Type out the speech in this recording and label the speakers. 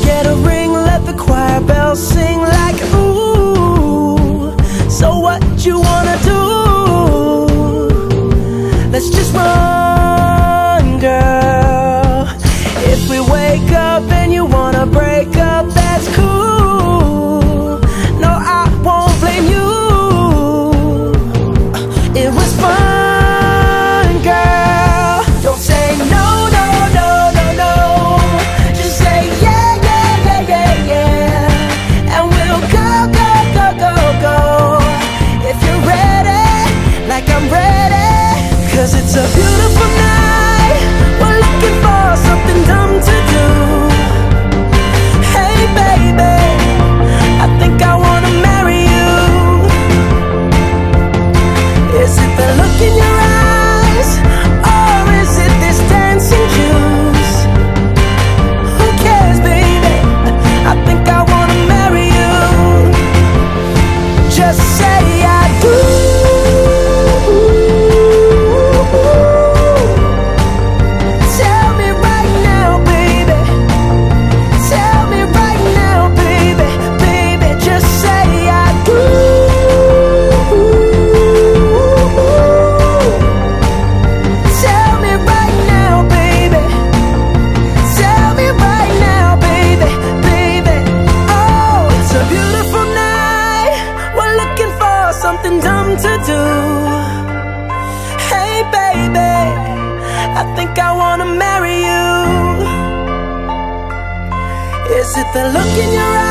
Speaker 1: get a ring, let the choir bells sing. just do Hey baby, I think I wanna marry you Is it the look in your eyes?